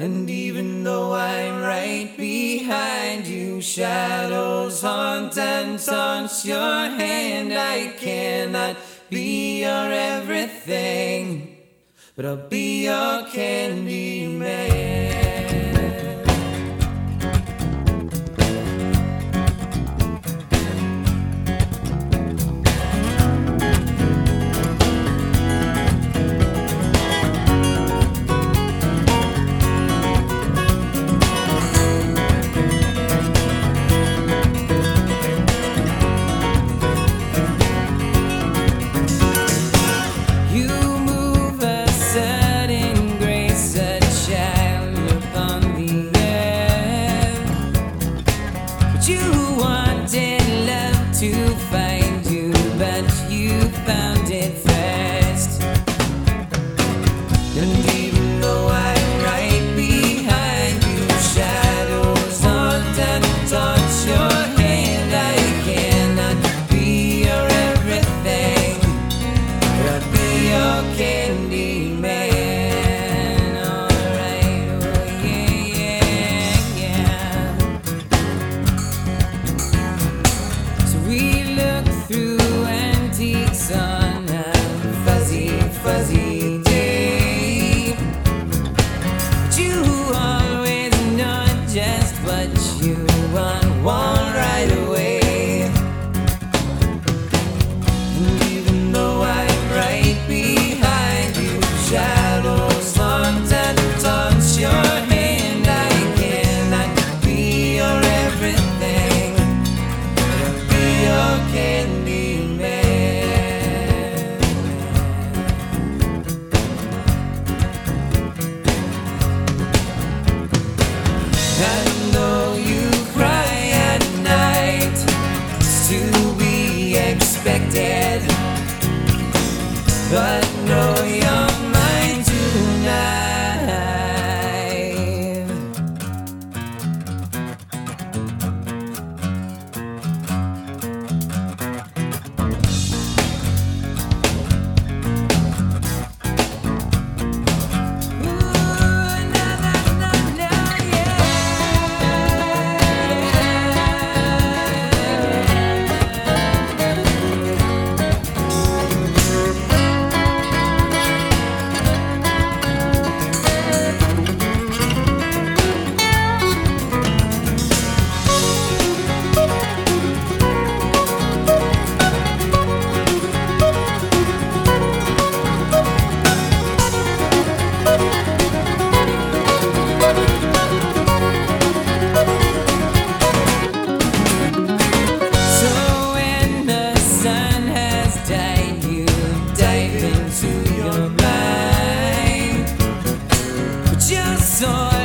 And even though I'm right behind you, shadows haunt and taunt your hand. I cannot be your everything, but I'll be your candy man. you wanted love to find you, but you found it fast. We. but no young desire